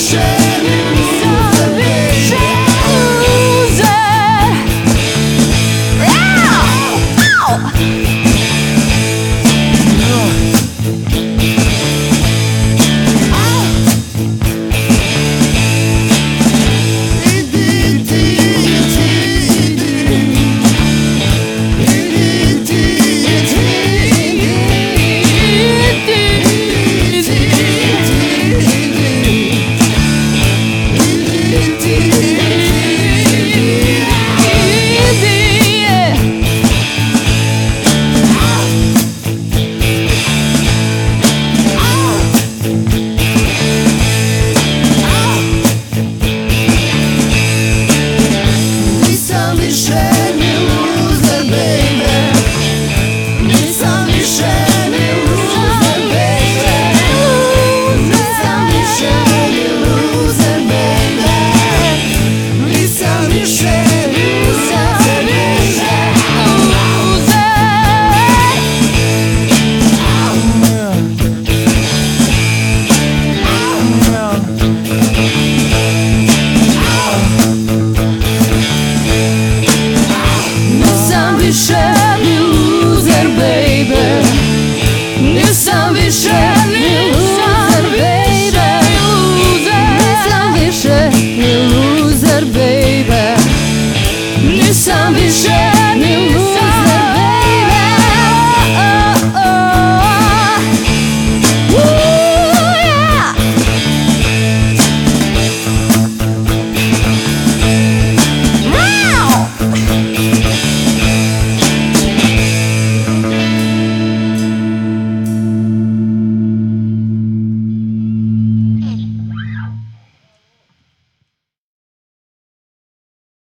shame. sobie się